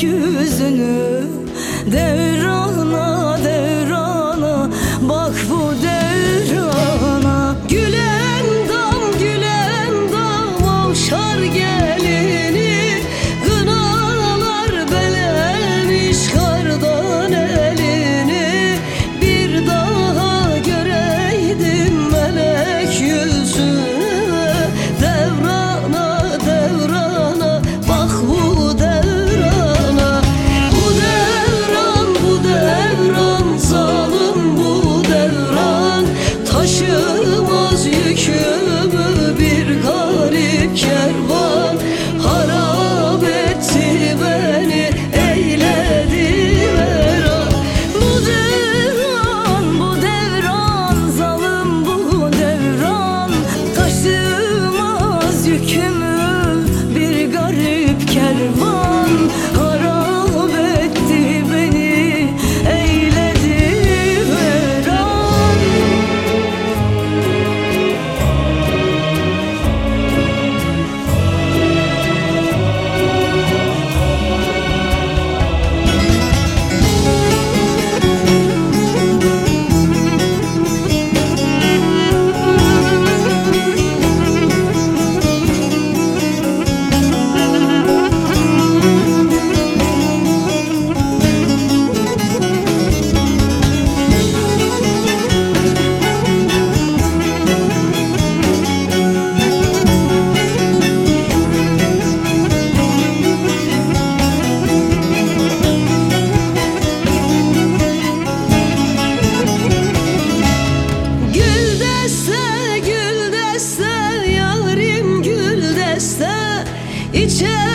gökyüzünü devran deste yarim gül deste içe